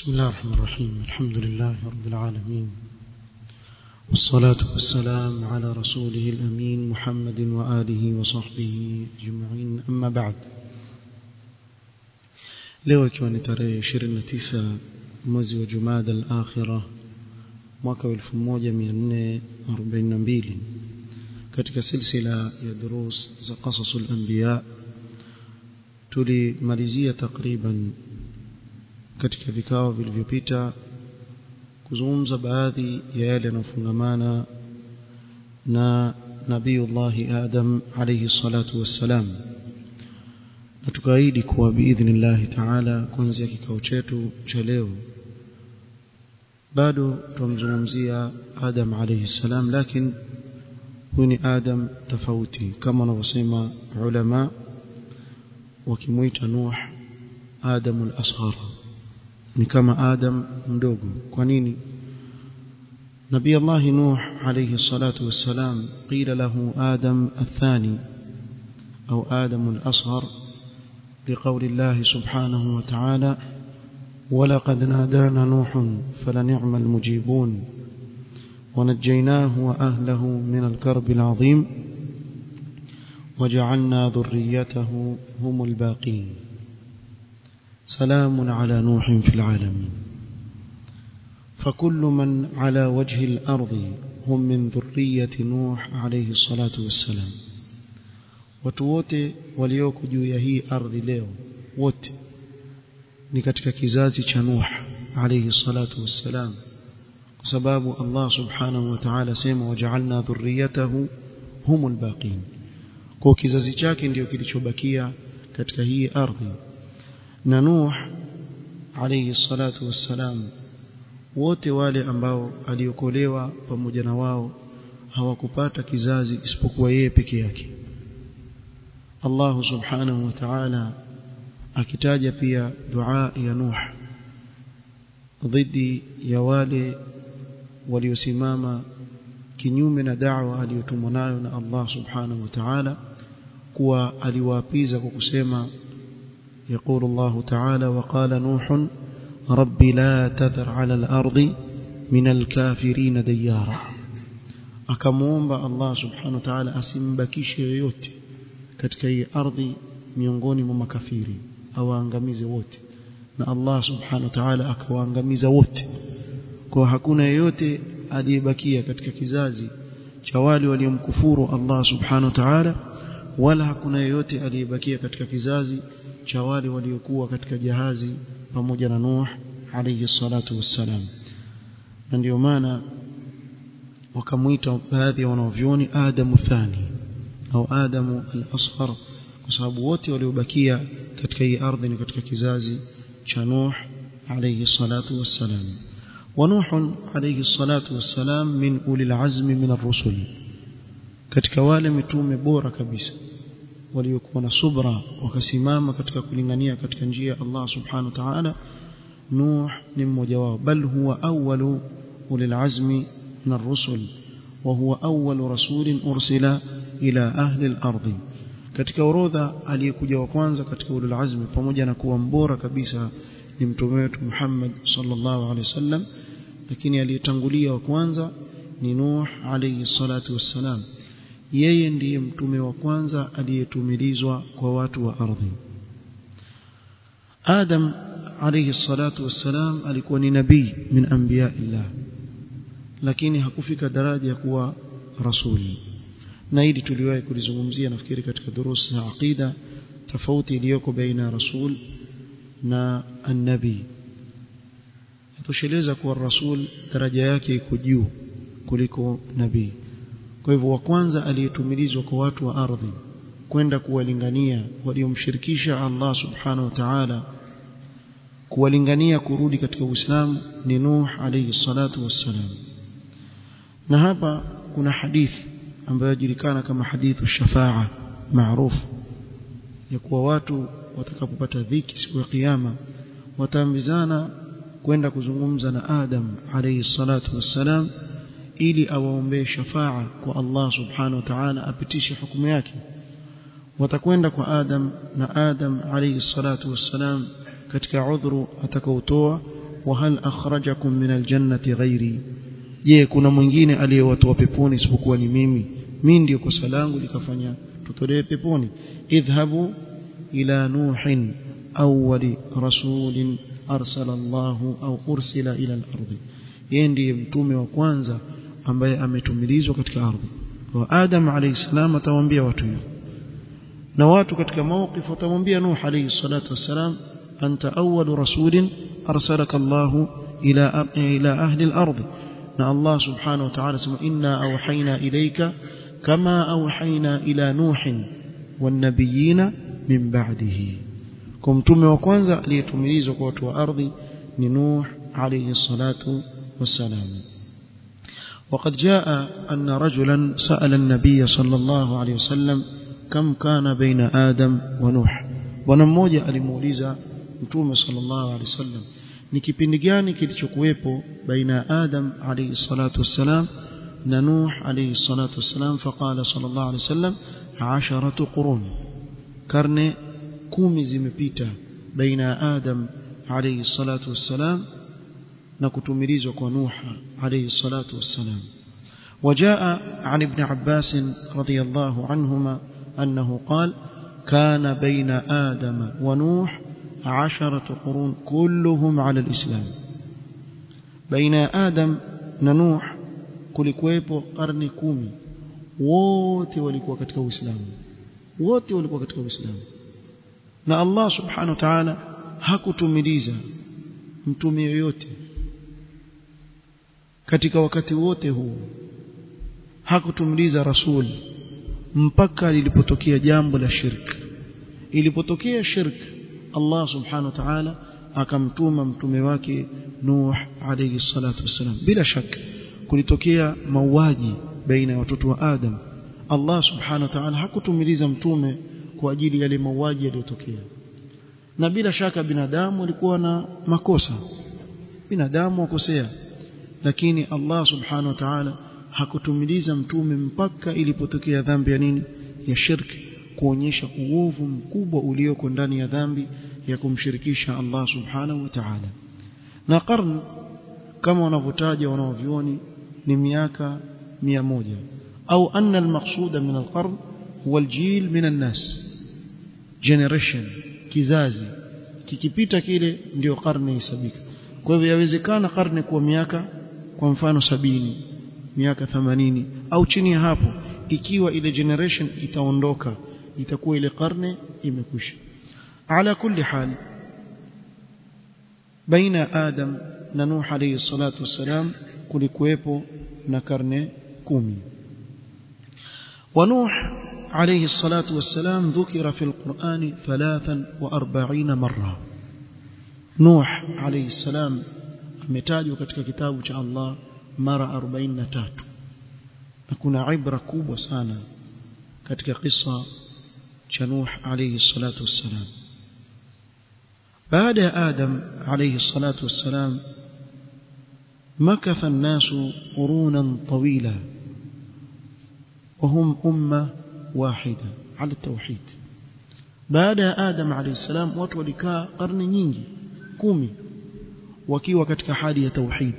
بسم الله الرحمن الرحيم. الحمد لله رب العالمين. والصلاة والسلام على رسوله الأمين محمد وآله وصحبه جمعين أما بعد. لو كان ترى شرنا تيسا مزي وجماد الآخرة مكو الفمو من أربعين نبيل. كتك سلسلة يدروس زقصص الأنبياء. تولي ماليزيا تقريبا katika vikao vilivyopita kuzungumza baadhi ya yale yanayofungamana na nabiullahi Adam alayhi salatu wassalam na tukaahidi kuwa biidhnillahi taala kuanzia kikao chetu cha leo bado tumzungumzia Adam alayhi salam lakini huyu ni Adam tofauti kama wanavyosema ulama wakimuita Nuh Adam al-asghar ni kama Adam mdogo. Kwa nini? نبي الله نوح عليه الصلاة والسلام قيل له آدم الثاني أو آدم الأصغر لقول الله سبحانه وتعالى ولقد نادانا نوح فلنعم المجيبون ونجيناه وأهله من الكرب العظيم وجعلنا ذريته هم الباقين سلام على نوح في العالمين فكل من على وجه الأرض هم من ذرية نوح عليه الصلاة والسلام watu wote walioko juu ya hii ardhi leo wote ni katika kizazi cha Nuh alayhi salatu wassalam kwa sababu Allah subhanahu wa ta'ala sema waja'alna dhurriyatahu humul baqin kwa kizazi chake ndio kilichobakia katika hii ardhi na Nuh alayhi salatu wassalam. Wote wale ambao aliokolewa pamoja na wao hawakupata kizazi isipokuwa yeye peke yake. Allah subhanahu wa ta'ala akitaja pia dua ya Nuh dhidi ya wale waliosimama kinyume na da'wa aliyotumwa nayo na Allah subhanahu wa ta'ala kuwa aliwaapiza kwa kusema يقول الله تعالى وقال نوح رب لا تذر على الأرض من الكافرين ديارا. أكمون با الله سبحانه وتعالى أسم بكي شيوت كتكي أرض ميونغون ممكافيرين أو أنغميز ووت نا الله سبحانه وتعالى أكو أنغميز ووت كو هكونا يوت أدي بكي كتكي كزازي جوالي وليم كفور الله سبحانه وتعالى wala hakuna yeyote aliyebakia katika kizazi cha wale waliokuwa katika jahazi pamoja na Nuh alayhi salatu wassalam na ndio maana wakamuita baadhi ya wanavyoni Adamu thani au Adamu al-asghar kwa sababu wote waliobakia katika hii ardhi ni katika kizazi cha Nuh alayhi salatu wassalam ونوح عليه الصلاة والسلام من أولي العزم من الرسل katika wale mitume bora kabisa waliokuwa na subra wakasimama katika kulingania katika njia ya Allah subhanahu wa ta'ala Nuh ni mmoja wao bal huwa awwalu ulil azmi min ar-rusul wa huwa awwalu rasulin ursila ila ahli al-ardh katika orodha aliyekuja wa kwanza katika ulul azmi pamoja na kuwa mbora kabisa ni mtume wetu Muhammad sallallahu alaihi wasallam lakini aliyetangulia wa kwanza ni Nuh alayhi salatu wassalam yeye ndiye mtume wa kwanza aliyetumilizwa kwa watu wa ardhi. Adam alayhi salatu wassalam alikuwa ni nabii min anbiya illah lakini hakufika daraja ya kuwa rasuli na hili tuliwahi kulizungumzia nafikiri katika durusi za aqida tofauti iliyoko baina ya rasul na annabi. Yatosheleza kuwa rasul daraja yake iko juu kuliko nabii kwa hivyo wa kwanza aliyetumilizwa kwa watu wa ardhi kwenda kuwalingania waliomshirikisha Allah subhanahu wa ta'ala kuwalingania kurudi katika Uislamu ni Nuh alayhi salatu wassalam. Na hapa kuna hadithi ambayo inajulikana kama hadithu shafaa maarufu ya kuwa watu watakapopata dhiki siku ya kiyama wataambizana kwenda kuzungumza na Adam alayhi salatu wassalam ili awaombee shafaa kwa Allah subhanahu wa ta'ala apitishe hukumu yake watakwenda kwa Adam na Adam alayhi salatu wassalam katika udhuru atakaotoa وهل أخرجكم من الجنة غيري je kuna mwingine aliyewatoa peponi isipokuwa ni mimi mimi ndio kosa langu likafanya tutolewe peponi idhhabu ila nuhin awwali rasulin arsala Allahu au ursila ila al-ardi yeye ndiye mtume wa kwanza ambaye ametumilizwa katika ardhi kwa Adam alayhi salam atawaambia watu hivyo na watu katika mawqif watamwambia Nuh alayhi salatu wassalam anta awwalu rasulin arsalaka Allahu ila ila ahli al-ardh na Allah subhanahu wa ta'ala sema inna awhayna ilayka kama awhayna ila nuhin wan nabiyina min ba'dihi kwa mtume wa kwanza aliyetumilizwa kwa watu wa ardhi ni Nuh alayhi salatu wassalam وقد جاء أن رجلا سأل النبي صلى الله عليه وسلم كم كان بين آدم ونوح. ونموجة لموليزة نتوم صلى الله عليه وسلم نكي نكيبينجاني كيتشوكويبو بين آدم عليه الصلاة والسلام ننوح عليه الصلاة والسلام فقال صلى الله عليه وسلم عشرة قرون كرني كومي زمبيتا بين آدم عليه الصلاة والسلام na kutumilizwa kwa Nuh alayhi salatu wassalam وجاء عن ابن عباس رضي الله عنهما أنه قال كان بين آدم ونوح عشرة قرون كلهم على الإسلام بين آدم نوح kulikuwepo karne kumi wote walikuwa katika Uislamu wote walikuwa katika Uislamu na Allah subhanahu wa ta'ala hakutumiliza mtume yoyote katika wakati wote huu. Hakutumliza rasul mpaka lilipotokea jambo la shirk. Ilipotokea shirk Allah subhanahu wa ta'ala akamtuma mtume wake Nuh alayhi salatu wassalam. Bila shaka kulitokea mauaji baina ya watoto wa Adam. Allah subhanahu wa ta'ala hakutumiliza mtume kwa ajili ya yale mauaji yaliyotokea. Na bila shaka binadamu walikuwa na makosa. Binadamu wakosea lakini Allah subhanahu wa ta'ala hakutumiliza mtume mpaka ilipotokea dhambi ya nini ya shirki kuonyesha uovu mkubwa ulioko ndani ya dhambi ya kumshirikisha Allah subhanahu wa ta'ala na qarn kama wanavyotaja wanaovioni ni miaka mia moja au anna almaqsuda min alqarn huwa aljil min annas generation kizazi kikipita kile ndio karne isabika kwa hivyo yawezekana karne kuwa miaka kwa mfano sabini miaka 80 au chini ya hapo ikiwa ile generation itaondoka itakuwa ile karne imekwisha ala kulli hal baina adam na nuh alayhi salatu wassalam kulikuwepo na karne kumi ونوح عليه الصلاة والسلام ذكر في القرآن ثلاثا وأربعين مرة نوح عليه السلام ametajwa katika kitabu cha Allah mara 43 na kuna ibra kubwa sana katika kisa cha Nuh alayhi salatu wassalam baada ya Adam alayhi salatu wassalam مكث الناس قرونا طويلة وهم أمة واحدة على التوحيد بعد آدم عليه السلام watu walikaa karne nyingi wakiwa katika hali ya tauhid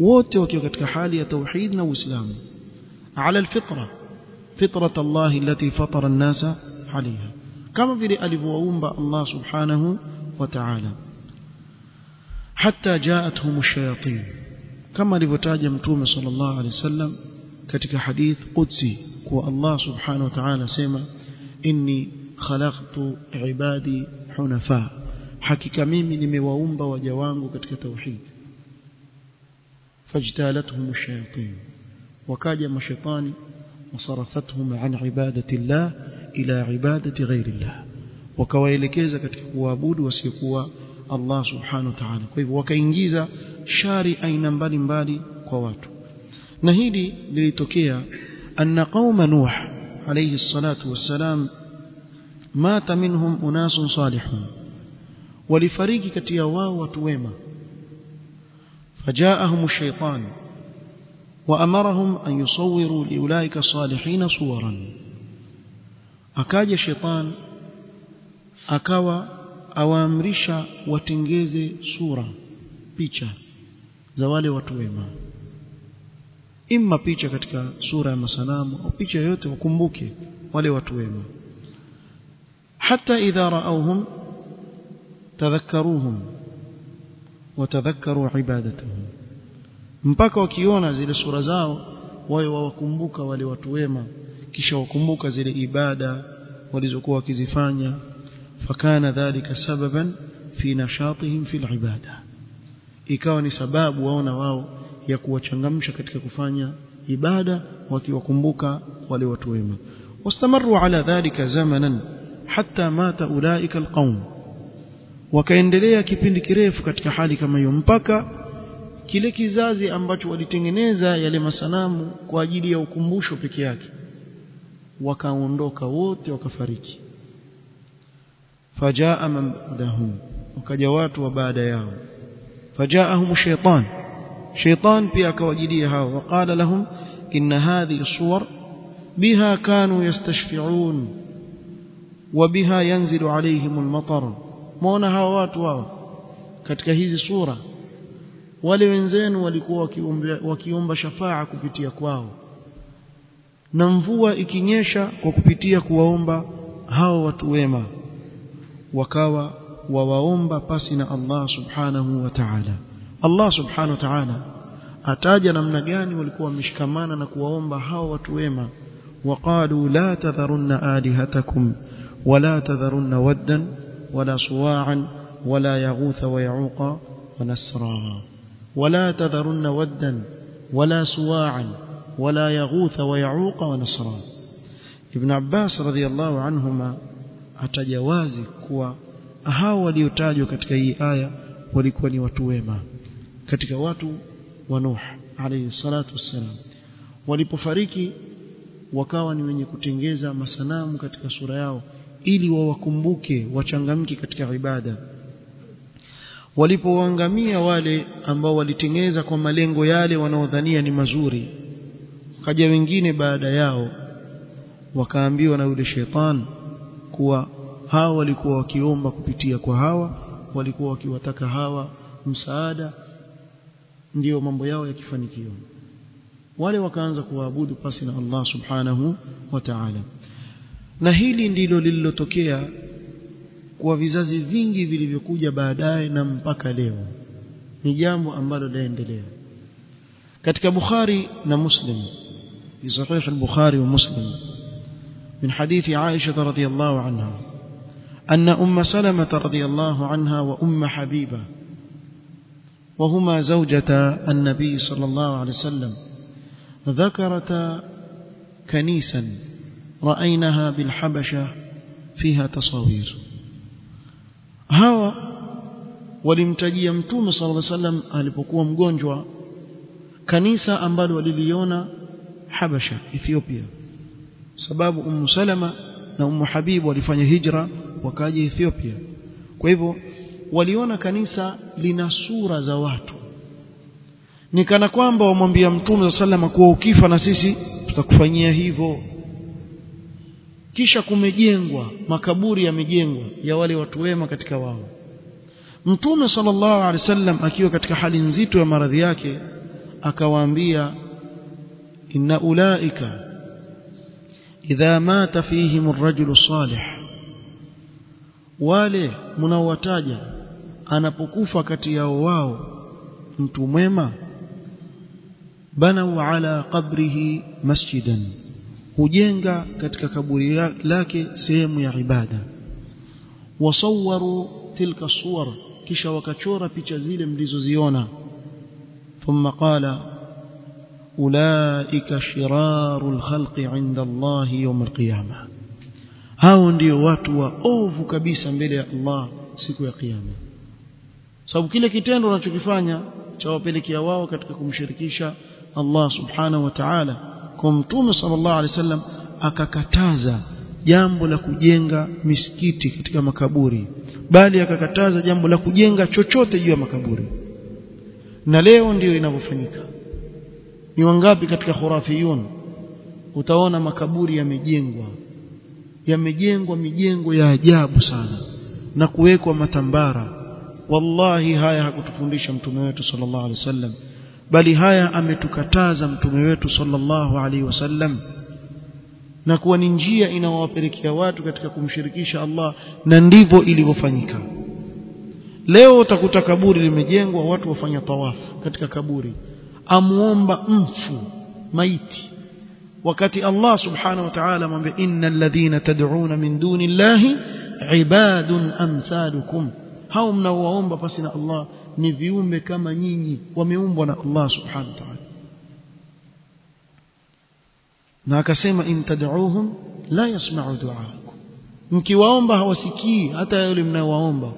wote wakiwa katika hali ya tauhid na uislamu ala alfitra fitrat Allah allati fatara an-nasa عليها kama vile alivyowaumba Allah subhanahu wa ta'ala hatta jaatuhum ash-shayatin kama alivyotaja mtume sallallahu alaihi wasallam katika hadith qudsi kwa Allah subhanahu wa ta'ala sema inni khalaqtu ibadi hunafa hakika mimi nimewaumba waja wangu katika tauhid fajtalatuhum ash-shayatin wakaja mashaitani wasarafathum an ibadati Allah ila ibadati ghairi Allah wakawaelekeza katika kuabudu wasiokuwa Allah subhanahu wa ta'ala kwa hivyo wakaingiza shari aina mbalimbali kwa watu na hili lilitokea anna qauma nuh alayhi salatu wassalam mata minhum unasun salihun walifariki kati ya wao watu wema. Fajaahum shaytan waamarahum an yusawiru liulaika salihina suwaran. Akaja shaytan akawa awaamrisha watengeze sura picha za wale watu wema. Imma picha katika sura ya masanamu au picha yoyote wakumbuke wale watu wema. Hata idha ra'awhum tadhakkaruhum watadhakkaru ibadatahum mpaka wakiona zile sura zao wawe wawakumbuka wale watu wema kisha wakumbuka zile ibada walizokuwa wakizifanya fakana dhalika sababan fi nashatihim fil ibada ikawa ni sababu waona wao ya kuwachangamsha katika kufanya ibada wakiwakumbuka wale watu wema wastamaru ala dhalika zamanan hatta mata ulaika alqaum wakaendelea kipindi kirefu katika hali kama hiyo mpaka kile kizazi ambacho walitengeneza yale masanamu kwa ajili ya ukumbusho peke yake wakaondoka wote wakafariki. Fajaa man ba'dahum wakaja watu wa baada yao. Fajaahum shaytan shaytan pia akawajidia hao waqala lahum inna hadhihi suwar biha kanu yastashfi'un wa biha yanzilu alayhim muona hawa watu wao katika hizi sura. Wale wenzenu walikuwa wakiomba, shafaa kupitia kwao. Na mvua ikinyesha kwa kupitia kuwaomba hawa watu wema wakawa wawaomba pasi na Allah subhanahu wa ta'ala. Allah subhanahu wa ta'ala ataja namna gani walikuwa wameshikamana na kuwaomba hawa watu wema. Waqalu la tadharunna alihatakum wala tadharunna waddan. ولا صواعا ولا يغوث ويعوق ونسرا ولا تذرن ودا ولا سواعا ولا يغوث ويعوق ونسرا ابن عباس رضي الله عنهما atajawazi kuwa hao waliotajwa katika hii aya walikuwa ni watu wema katika watu wa Nuh alayhi salatu wassalam walipofariki wakawa ni wenye kutengeza masanamu katika sura yao ili wawakumbuke wachangamke katika ibada. Walipoangamia wale ambao walitengeza kwa malengo yale wanaodhania ni mazuri kaja wengine baada yao wakaambiwa na yule shetani kuwa hawa walikuwa wakiomba kupitia kwa hawa walikuwa wakiwataka hawa msaada ndiyo mambo yao yakifanikiwa. Wale wakaanza kuwaabudu pasi na Allah subhanahu wa ta'ala na hili ndilo lililotokea kwa vizazi vingi vilivyokuja baadaye na mpaka leo ni jambo ambalo laendelea katika Bukhari na Muslim في صحيح البخاري ومسلم من حديث عائشة رضي الله عنها أن أم سلمة رضي الله عنها وأم حبيبة وهما زوجة النبي صلى الله عليه وسلم ذكرتا كنيسا رأيناها بالحبشة فيها تصاوير hawa walimtajia mtume sallallahu alaihi wasallam alipokuwa mgonjwa kanisa ambalo waliliona Habasha Ethiopia sababu Ummu Salama na Ummu Habibu walifanya hijra wakaja Ethiopia kwa hivyo waliona kanisa lina sura za watu ni kana kwamba wamwambia mtume sallama kuwa ukifa na sisi tutakufanyia hivyo kisha kumejengwa makaburi yamejengwa ya wale watu wema katika wao. Mtume sallallahu alaihi wasallam akiwa katika hali nzito ya maradhi yake akawaambia inna ulaika idha mata fihim ar-rajulu salih. Wale mnaowataja anapokufa kati yao wao mtu mwema banau ala qabrihi masjidan hujenga katika kaburi lake sehemu ya ibada. Wasawaru tilka suwar kisha wakachora picha zile mlizoziona. Thumma qala ulaika shirarul khalqi inda Allah yawm alqiyama. Hao ndio watu wa ovu kabisa mbele ya Allah siku ya kiyama. Sababu kile kitendo wanachokifanya cha wapelekea wao katika kumshirikisha Allah subhanahu wa ta'ala kwa mtume sallallahu alaihi wasallam akakataza jambo la kujenga misikiti katika makaburi bali akakataza jambo la kujenga chochote juu ya makaburi. Na leo ndiyo inavyofanyika. Ni wangapi katika khurafiyun? Utaona makaburi yamejengwa. Yamejengwa mijengo ya ajabu sana na kuwekwa matambara. Wallahi haya hakutufundisha mtume wetu sallallahu alaihi wasallam bali haya ametukataza mtume wetu sallallahu alaihi wasallam. Na kuwa ni njia inawapelekea watu katika kumshirikisha Allah na ndivyo ilivyofanyika. Leo utakuta kaburi limejengwa watu wafanya tawafu katika kaburi. Amuomba mfu maiti. Wakati Allah subhanahu wa ta'ala amwambia innal ladhina tad'una min duni llahi ibadun amthalukum. Hao mnaowaomba pasi na Allah ni viumbe kama nyinyi wameumbwa na Allah subhanahu wa ta'ala na akasema in tad'uuhum la yasma'u du'aakum mkiwaomba hawasikii hata yule mnaowaomba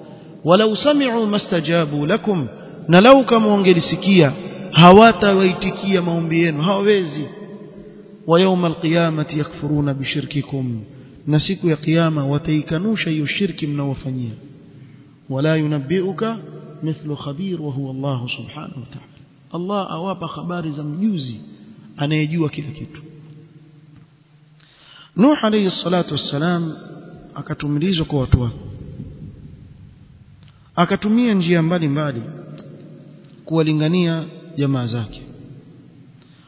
walau sami'u mastajabu lakum na lau kama wangelisikia hawatawaitikia maombi yenu hawawezi wa yawma alqiyamati yakfuruna bishirkikum na siku ya kiyama wataikanusha hiyo shirki mnaowafanyia wala yunabbiuka mithlu khabir wa huwa Allah subhanahu wa ta'ala. Allah awapa habari za mjuzi anayejua kila kitu. Nuh alayhi salatu wassalam akatumilizwa kwa watu wake. Akatumia njia mbalimbali kuwalingania jamaa zake.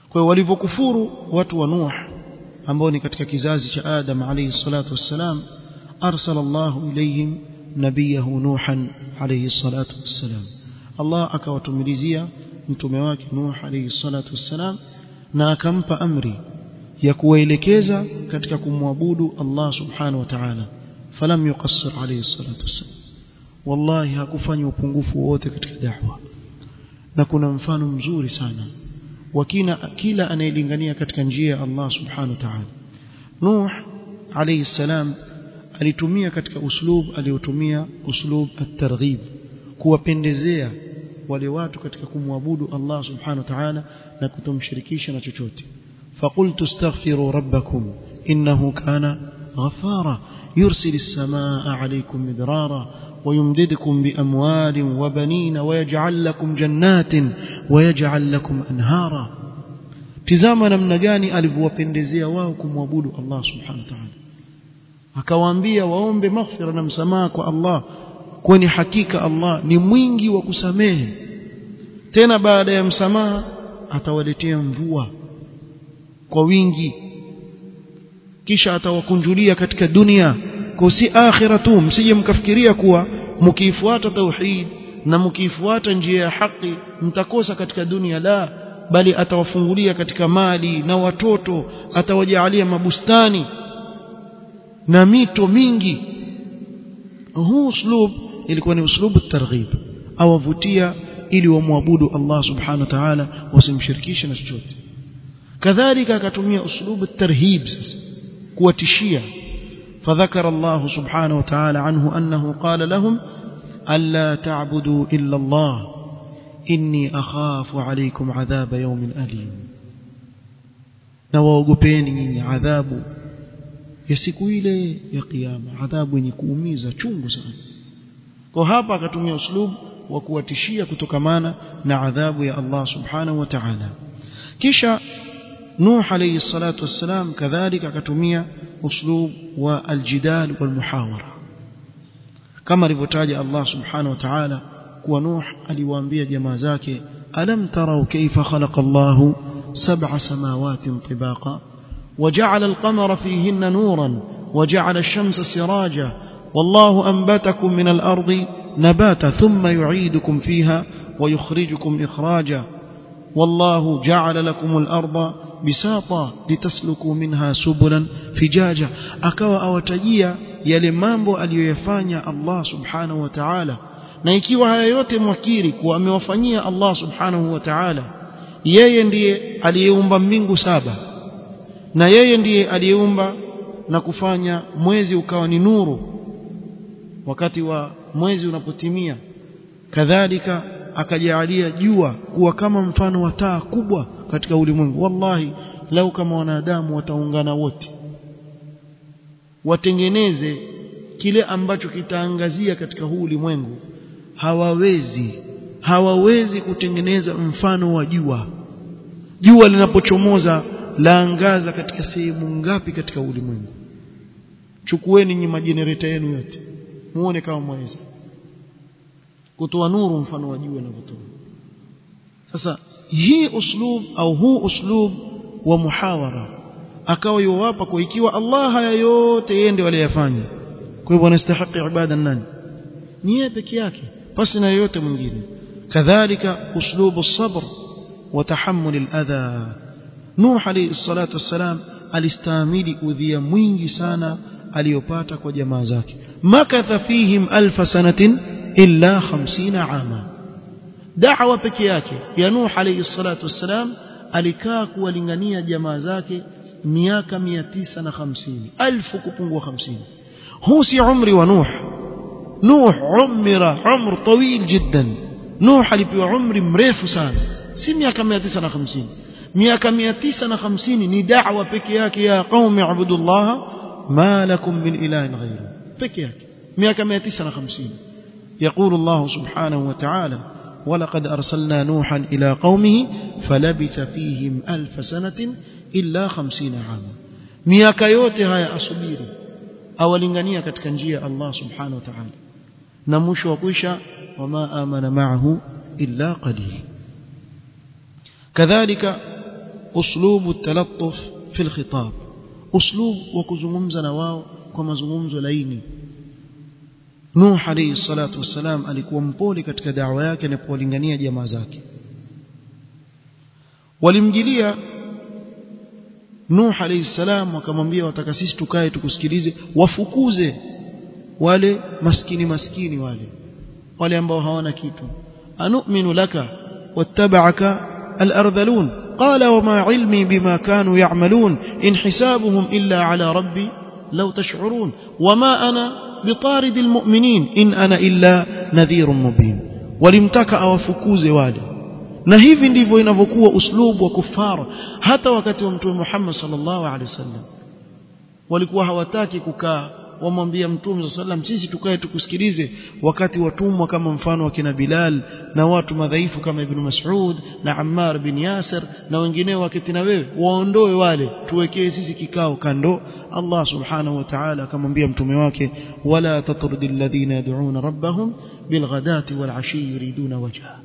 Kwa hiyo walivyokufuru watu wa Nuh ambao ni katika kizazi cha Adam alayhi salatu wassalam arsala Allahu ilayhim nabiyahu Nuhan alayhi salatu wassalam. Allah akawatumilizia mtume wake Nuh alayhi salatu wassalam na akampa amri ya kuwaelekeza katika kumwabudu Allah subhanahu wa ta'ala. Falam yuqassir alayhi salatu wassalam. Wallahi hakufanya upungufu wowote katika da'wa. Na kuna mfano mzuri sana wakina kila anayelingania katika njia ya Allah subhanahu wa ta'ala. Nuh alayhi salam alitumia katika uslub aliotumia uslub at-targhib kuwapendezea wale watu katika kumwabudu Allah subhanahu wa ta'ala na kutomshirikisha na chochote فقلت استغفروا ربكم إنه كان غفارا يرسل السماء عليكم مدرارا ويمددكم بأموال وبنين ويجعل لكم جنات ويجعل لكم أنهارا namna gani alivyowapendezea wao kumwabudu Allah subhanahu wa ta'ala akawaambia waombe maghfira na msamaha kwa Allah. Kwani hakika Allah ni mwingi wa kusamehe. Tena baada ya msamaha atawaletea mvua kwa wingi. Kisha atawakunjulia katika dunia. Kwa si akhira tu msije mkafikiria kuwa mkiifuata tauhid na mkiifuata njia ya haki mtakosa katika dunia. La bali atawafungulia katika mali na watoto atawajalia mabustani na mito mingi huu uslub ilikuwa ni uslubu targhib awavutia ili wamwabudu Allah subhanahu wa ta'ala wasimshirikishe na chochote kadhalika akatumia uslubu tarhib kuwatishia فذكر الله سبحانه وتعالى عنه أنه قال لهم ألا تعبدوا إلا الله إني أخاف عليكم عذاب يوم أليم نواغبين نيني ya siku ile ya kiyama. Adhabu yenye kuumiza chungu sana. Kwa hapa akatumia uslub wa kuwatishia kutokamana na adhabu ya Allah subhanahu wa ta'ala. Kisha Nuh alayhi salatu wassalam kadhalika akatumia uslub wa aljidal wal muhawara kama alivyotaja Allah subhanahu wa ta'ala kuwa Nuh aliwaambia jamaa zake alam tarau kaifa khalaqa Allahu sab'a samawati tibaqa? وجعل القمر فيهن نورا وجعل الشمس سراجا والله أنبتكم من الأرض نباتا ثم يعيدكم فيها ويخرجكم إخراجا والله جعل لكم الأرض بساطا لتسلكوا منها سبلا فجاجا. أكوى أوتجيا يلمامبو أليفانيا الله سبحانه وتعالى. نيكيو على يوتي موكيرك وأميوفانيا الله سبحانه وتعالى. يا يندي أليوم بامينغو سابا. Na yeye ndiye aliyeumba na kufanya mwezi ukawa ni nuru wakati wa mwezi unapotimia. Kadhalika akajaalia jua kuwa kama mfano wa taa kubwa katika ulimwengu. Wallahi lau kama wanadamu wataungana wote watengeneze kile ambacho kitaangazia katika huu ulimwengu. Hawawezi hawawezi kutengeneza mfano wa jua. Jua linapochomoza laangaza katika sehemu ngapi katika ulimwengu? Chukueni nyi majenereta yenu yote muone kama mwaweza. Kutoa nuru mfano wa jua linavyotoa sasa hii uslub au huu uslub wa muhawara akawa yuwapa kwa ikiwa Allah haya yote yeye ndiye aliyafanya. Kwa hivyo anastahili ibada nani? Ni yeye peke yake pasi na yote mwingine. Kadhalika uslubu sabr wa tahammul al-adha Nuh alayhi salatu wassalam alistahimili udhia mwingi sana aliyopata kwa jamaa zake makatha fihim alf sanatin illa 50 ama da'wa peke yake ya Nuh alayhi salatu wassalam alikaa kuwalingania jamaa zake miaka 950 alfu kupungua 50 huu si umri wa Nuh Nuh umira umr tawil jiddan Nuh alipewa umri mrefu sana si miaka 950 miaka mia tisa na hamsini ni dawa peke yake ya qaumi abudullaha ma lakum min ilahin ghairu peke yake. Miaka mia tisa na hamsini. يقول الله سبحانه وتعالى ولقد أرسلنا نوحا إلى قومه فلبث فيهم ألف سنة إلا خمسين عاما مياك يوتها يا أصبير أولا كتكنجية الله سبحانه وتعالى نموش وقوش وما آمن معه إلا قليل كذلك uslubu talattuf fi alkhitab uslub wa kuzungumza na wao kwa mazungumzo laini. Nuh alayhi salatu wassalam alikuwa mpole katika da'wa yake anapowalingania jamaa zake. Walimjilia Nuh alayhi salam wakamwambia wataka sisi tukae tukusikilize wafukuze wale maskini maskini wale wale ambao hawana kitu. Anu'minu laka wattaba'aka al-ardhalun قال وما علمي بما كانوا يعملون إن حسابهم إلا على ربي لو تشعرون وما أنا بطارد المؤمنين إن أنا إلا نذير مبين ولمتكأ وفكوز والي نهيف ديفوين أفكوا أسلوب وكفار حتى وكتهم محمد صلى الله عليه وسلم ولكوها وتاكي كُكَاءَ wamwambia mtume sallam sisi tukae tukusikilize wakati watumwa kama mfano wa kina Bilal na watu madhaifu kama Ibn Mas'ud na Ammar bin Yasir na wengineo wakati na wewe waondoe wale tuwekee sisi kikao kando Allah subhanahu wa ta'ala akamwambia mtume wake wala tatrudil ladhina yad'una rabbahum bilghadati wal ashi yuriduna wajha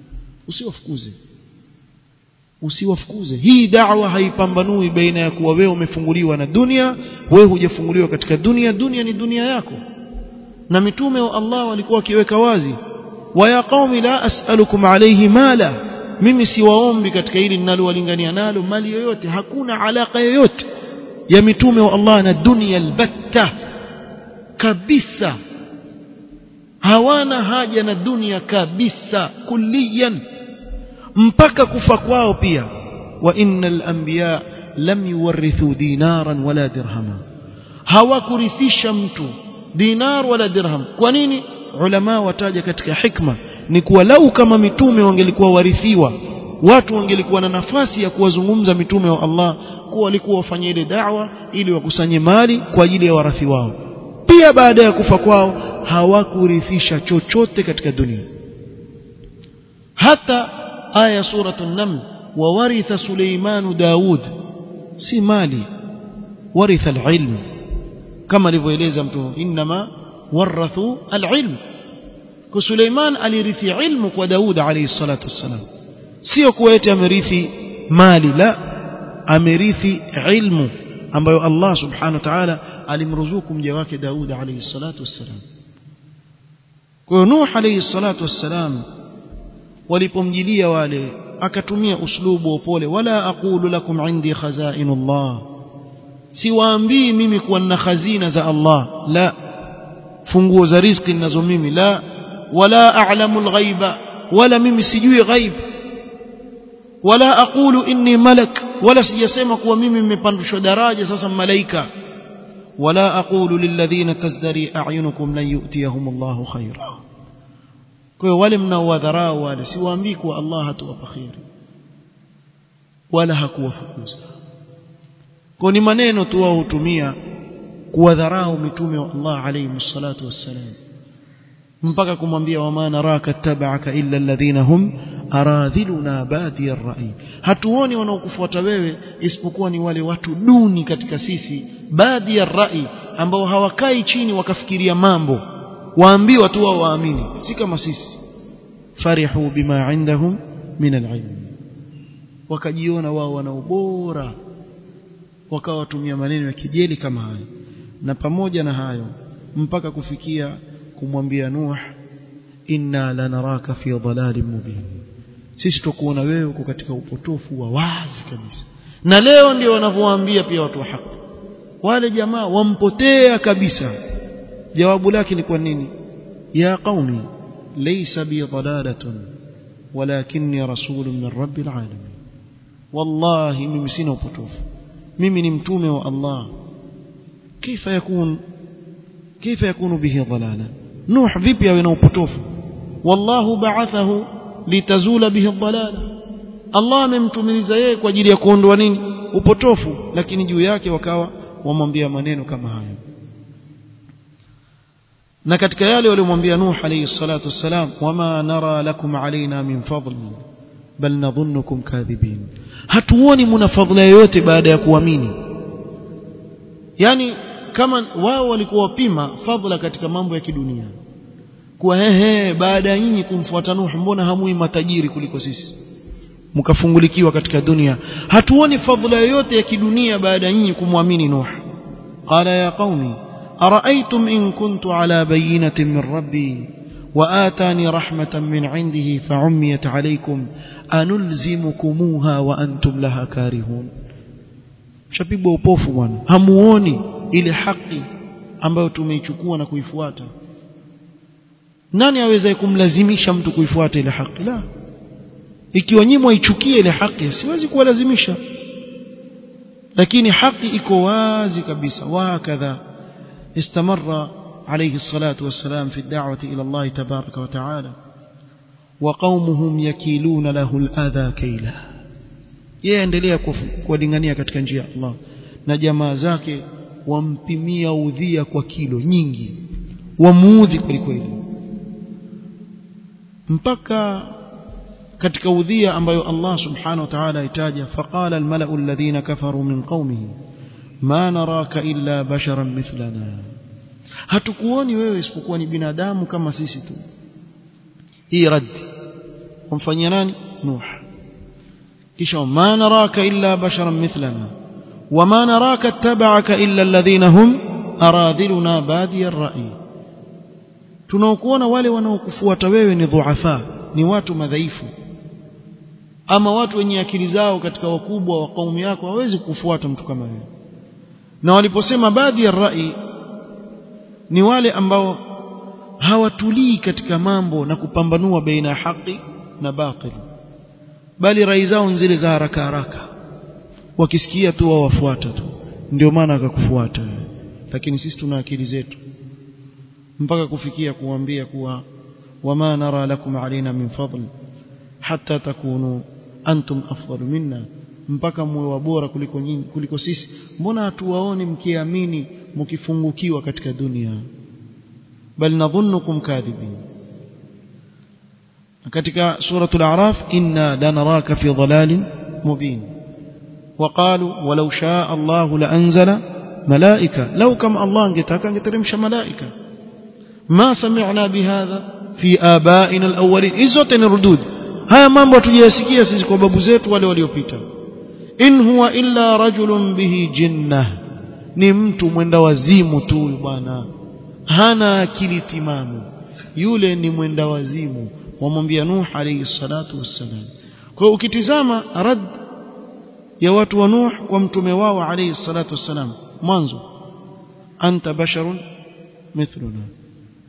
usiwafukuze usiwafukuze hii da'wa haipambanui baina ya kuwa wewe umefunguliwa na dunia wewe hujafunguliwa katika dunia dunia ni dunia yako na mitume wa Allah walikuwa wakiweka wazi wa ya qaumi la as'alukum alayhi mala mimi siwaombi katika hili ninalowalingania nalo mali yoyote hakuna alaka yoyote ya mitume wa Allah na dunia albatta kabisa hawana haja na dunia kabisa kulliyan mpaka kufa kwao pia. Wa innal anbiya lam yuwarithu dinaran wala dirhama. Hawakurithisha mtu dinar wala dirham. Kwa nini? Ulama wataja katika hikma ni kuwa lau kama mitume wangelikuwa warithiwa watu wangelikuwa na nafasi ya kuwazungumza mitume wa Allah kuwa walikuwa wafanye ile da'wa ili wakusanye mali kwa ajili ya warathi wao. Pia baada ya kufa kwao hawakurithisha chochote katika dunia. Hata آية سورة النمل وورث سليمان داود. مالي ورث العلم. كما لفوليزم إنما ورثوا العلم. كسليمان أليرث علمك وداود عليه الصلاة والسلام. سي سيكويت أمريثي مالي لا أمريثي علمه أما الله سبحانه وتعالى ألمرزوكم جواك داود عليه الصلاة والسلام. ونوح عليه الصلاة والسلام walipomjilia wale akatumia uslubu wa upole wala aqulu lakum indi khazainullah siwaambii mimi kuwa nina khazina za Allah la funguo za riziki ninazo mimi la wala a'lamu alghaiba wala mimi sijui ghaib wala aqulu inni malak wala sijasema kuwa mimi nimepandishwa daraja sasa malaika wala aqulu lilladhina tazdari a'yunukum lan yu'tiyahum Allahu khayra kwa hiyo wale mnaowadharau wale siwaambii kuwa Allah hatuwapa khairi wala hakuwafukuza. Kwa ni maneno tu wao hutumia kuwadharau mitume wa Allah alayhi salatu wassalam. Mpaka kumwambia wama naraka tabaka illa alladhina hum aradhiluna badi ar-ra'i. Hatuoni wanaokufuata wewe isipokuwa ni wale watu duni katika sisi badi ar-ra'i ambao hawakai chini wakafikiria mambo waambiwa tu wao waamini. Si kama sisi. Farihu bima indahum min alilm. Wakajiona wao wana ubora. Wakawa watumia maneno ya kijeli kama hayo. Na pamoja na hayo mpaka kufikia kumwambia Nuh inna lanaraka fi dhalalin mubin. Sisi tukuona wewe uko katika upotofu wa wazi kabisa. Na leo ndio wanavyowaambia pia watu wa haki. Wale jamaa wampotea kabisa جواب لكن كونني يا قومي ليس بي ضلالة ولكني رسول من رب العالمين. والله ممسين وبتوف ممن امتومي والله كيف يكون؟ كيف يكون به ضلالة نوح فيبيا وبتوف والله بعثه لتزول به الضلالة الله ممتومي زيك وجل يكون دوانين وبتوف لكن جوياك وكاوى ومن بيا منين وكما هايو. Na katika yale waliomwambia Nuh alayhi salatu wassalam wama nara lakum alaina min fadli bal nadhunnukum kadhibin. Hatuoni muna fadhila yoyote baada ya kuamini. Yani kama wao walikuwa wapima fadhila katika mambo ya kidunia kuwa ehe baada ya nyinyi kumfuata Nuh mbona hamui matajiri kuliko sisi? Mkafungulikiwa katika dunia. Hatuoni fadhila yoyote ya kidunia baada ya nyinyi kumwamini Nuh. Qala ya qaumi أرأيتم إن كنت على بينة من ربي وآتاني رحمة من عنده فعميت عليكم أنلزمكموها وأنتم لها كارهون shapigwa upofu bwana hamuoni ile haki ambayo tumeichukua na kuifuata nani aweza kumlazimisha mtu kuifuata ile haki la ikiwa nyinyi mwaichukia ile haki siwezi kuwalazimisha lakini haki iko wazi kabisa wakadha استمر عليه الصلاة والسلام في الدعوة إلى الله تبارك وتعالى وقومهم يكيلون له الأذى كيلا. يندليه كفر ودنانيه كتكنجي الله. نجما زاك وامبمي أوذية كوكيلو نينجي. وموذي كوكيلو مبكى كتكوذية أمبيو الله سبحانه وتعالى يتاجه. فقال الملأ الذين كفروا من قومه ma naraka illa basharan mithlana hatukuoni wewe isipokuwa ni binadamu kama sisi tu hii raddi kumfanyia nani nuh kisha ma naraka illa basharan mithlana wama naraka ittaba'aka illa alladhina hum aradhiluna badi ar-ra'i tunaokuona wale wanaokufuata wewe ni dhuafa ni watu madhaifu ama watu wenye akili zao katika wakubwa wa kaumu yako hawezi kufuata mtu kama wewe na waliposema baadhi ya rai ni wale ambao hawatulii katika mambo na kupambanua baina ya haki na batil bali rai zao zile za haraka haraka. Wakisikia tu wao wafuata tu. Ndio maana akakufuata lakini sisi tuna akili zetu. Mpaka kufikia kuambia kuwa wama nara lakum alaina min fadl hatta takunu antum afdalu minna mpaka muwe wa bora kuliko nyinyi kuliko sisi mbona hatuwaoni mkiamini mkifungukiwa katika dunia bal nadhunnukum kadhibin katika suratul a'raf inna lanaraka fi dhalalin mubin وقالوا ولو شاء الله لأنزل ملائكة لو كم الله انجتك انجترمش ملائكة ما سمعنا بهذا في آبائنا الأولين إزوة الردود هيا mambo hatujayasikia sisi kwa babu zetu wale waliopita in huwa illa rajulun bihi jinna ni mtu mwenda wazimu tu bwana. Hana akili timamu. Yule ni mwenda wazimu. Wamwambia Nuh alayhi salatu wassalam. Kwa hiyo ukitizama rad ya watu wa Nuh kwa mtume wao alayhi salatu wassalam. Mwanzo. Anta basharun mithluna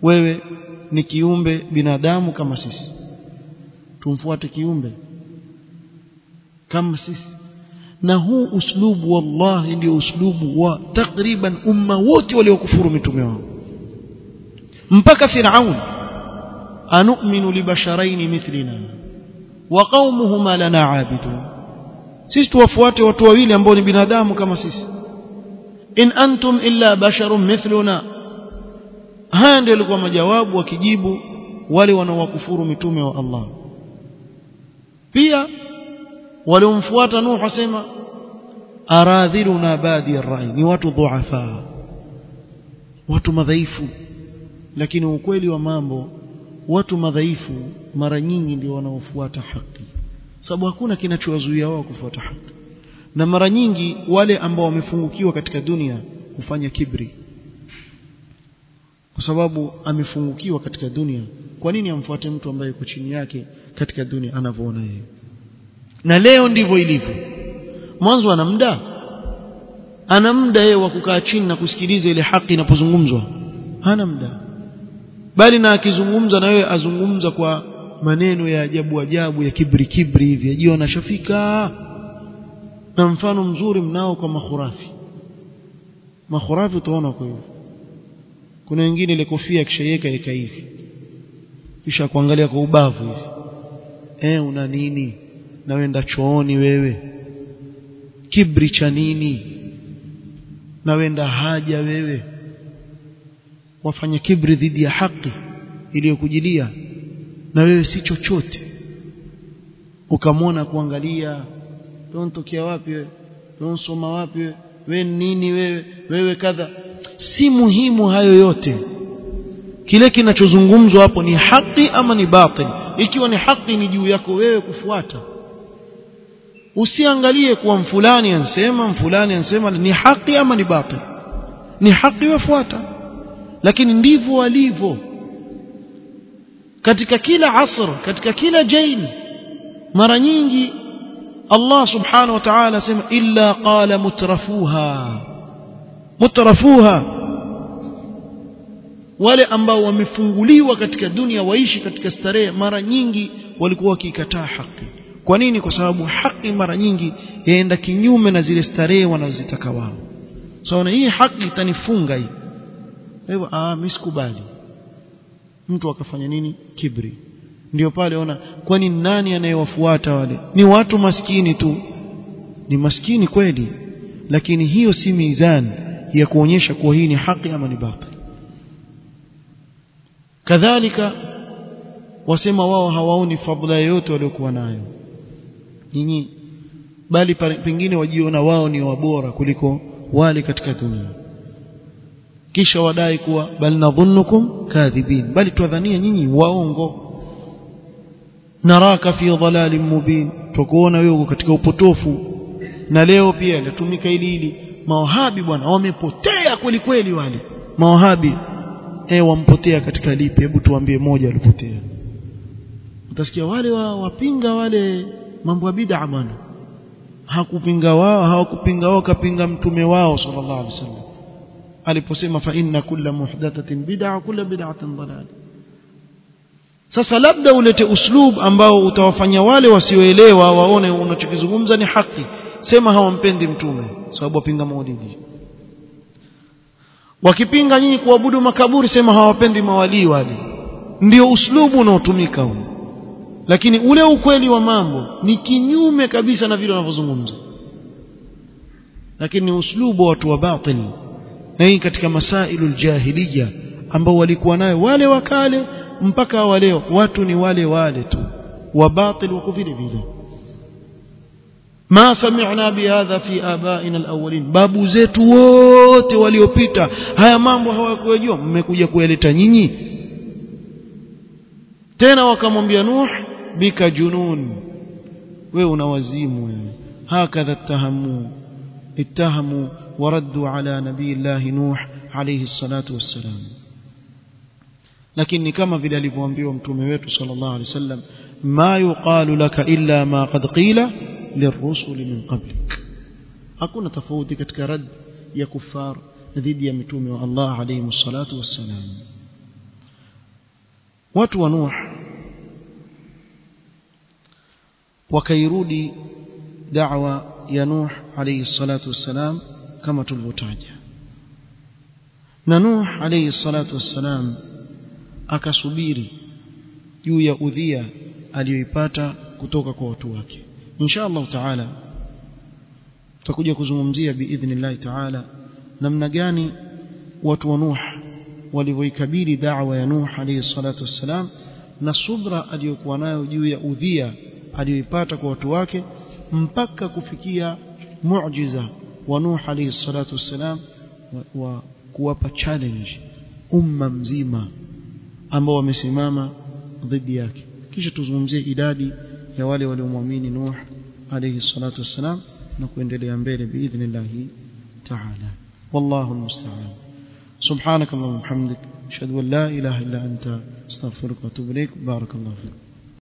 wewe ni kiumbe binadamu kama sisi. Tumfuate kiumbe kama sisi na huu uslubu wallahi ndio uslubu wa takriban umma wote waliokufuru mitume wao. Mpaka Firaun anu'minu libasharaini mithlina? Wa qaumuhuma lana abidun? Sisi tuwafuate watu wawili ambao ni binadamu kama sisi. In antum illa basharun mithluna? Haya ndio yalikuwa majawabu wakijibu wale wanaowakufuru mitume wa Allah. Pia waliomfuata Nuh wasema aradhiluna badi arrai ni watu dhuafa watu madhaifu. Lakini ukweli wa mambo watu madhaifu mara nyingi ndio wanaofuata haki sababu hakuna kinachowazuia wao kufuata haki. Na mara nyingi wale ambao wamefungukiwa katika dunia hufanya kibri kwa sababu amefungukiwa katika dunia. Kwa nini amfuate mtu ambaye yuko chini yake katika dunia anavyoona yeye na leo ndivyo ilivyo. Mwanzo ana muda? Ana muda yeye wa kukaa chini na kusikiliza ile haki inapozungumzwa. Hana muda. Bali na akizungumza na wewe azungumza kwa maneno ya ajabu ajabu ya kibri kibri hivi. Ajiona shafika na mfano mzuri mnao kwa makhurafi. Makhurafi utaona kwa hivyo. Kuna wengine ile kofia kishaiweka ika hivi kisha kuangalia kwa ubavu hivi. Eh una nini na wenda chooni wewe? Kibri cha nini? Nawenda haja wewe? Wafanya kibri dhidi ya haki iliyokujilia na wewe si chochote. Ukamwona kuangalia tontokia wapi wewe? Tonsoma wapi wewe? Wewe nini wewe? Wewe kadha. Si muhimu hayo yote. Kile kinachozungumzwa hapo ni haki ama ni batil? Ikiwa ni haki ni juu yako wewe kufuata usiangalie kuwa mfulani ansema mfulani ansema ni haki ama ni batil? Ni haki wafuata lakini ndivyo walivyo katika kila asr katika kila jail mara nyingi Allah subhanahu wa ta'ala asema illa qala mutrafuha. Mutrafuha. Wale ambao wamefunguliwa katika dunia waishi katika starehe mara nyingi walikuwa wakikataa haki kwa nini? Kwa sababu haki mara nyingi yaenda kinyume na zile starehe wanazozitaka wao. Sawa so, hii haki itanifunga hii. Hivyo ah mimi sikubali. Mtu akafanya nini? Kibri. Ndio pale ona kwani nani anayewafuata wale? Ni watu maskini tu. Ni maskini kweli. Lakini hiyo si mizani ya kuonyesha kuwa hii ni haki ama ni batil. Kadhalika wasema wao hawaoni fadhila yoyote waliokuwa nayo nyinyi bali pengine wajiona wao ni wabora kuliko wale katika dunia. Kisha wadai kuwa bal nadhunnukum kadhibin bali twadhania nyinyi waongo. Naraka fi dhalalin mubin tukuona wewe uko katika upotofu. Na leo pia inatumika hili hili. Mawahabi bwana wamepotea kweli kweli wale. Mawahabi eh wampotea katika lipi hebu tuambie moja alipotea. Utasikia wale wa, wapinga wale mambo ya bid'a bwana hakupinga wao hawakupinga wao kapinga mtume wao sallallahu alaihi wasallam. Aliposema fa inna kulla muhdathatin bid'a kulla bid'atin dalal sasa labda ulete uslub ambao utawafanya wale wasioelewa waone unachokizungumza ni haki. Sema hawampendi mtume sababu wapinga maulidi. Wakipinga nyinyi kuabudu makaburi sema hawapendi mawalii wale. Ndio uslubu unaotumika huu lakini ule ukweli wa mambo ni kinyume kabisa na vile wanavyozungumza. Lakini ni uslubu wa watu wa batil na hii katika masailu ljahiliya ambao walikuwa nayo wale wakale mpaka wa leo. Watu ni wale wale tu. Wa batil wako vile vile. Ma sami'na bihadha fi abaina alawwalin. Babu zetu wote waliopita haya mambo hawakuyajua. Mmekuja kuyaleta nyinyi tena wakamwambia nuh bika junun wewe una wazimu wewe hakadha tahamu ittahamu waraddu ala nabii Allah nuh alayhi salatu wassalam lakini kama vile alivyoambiwa mtume wetu sallallahu alaihi wasallam ma yuqalu laka illa ma qad qila lirrusuli min qablik hakuna tofauti katika rad ya kufar dhidi ya mitume wa Allah alayhi salatu wassalam watu wa nuh wakairudi da'wa ya nuh alayhi salatu wassalam kama tulivyotaja. Na nuh alayhi salatu wassalam akasubiri juu ya udhia aliyoipata kutoka kwa watu wake. Insha Allah taala tutakuja kuzungumzia biidhnillah taala namna gani watu wa Nuh walivyoikabili da'wa ya Nuh alayhi salatu wassalam na subra aliyokuwa nayo juu ya udhia aliyoipata kwa watu wake mpaka kufikia muujiza wa Nuh alayhi salatu wassalam wa, wa kuwapa challenge umma mzima ambao wamesimama dhidi yake kisha tuzungumzie idadi ya wale waliomwamini Nuh alayhi salatu wassalam na kuendelea mbele biidhnillah ta'ala wallahu almusta'an subhanaka allahumma hamdik ashhadu an la ilaha illa anta astaghfiruka wa atubu ilaik barakallahu fik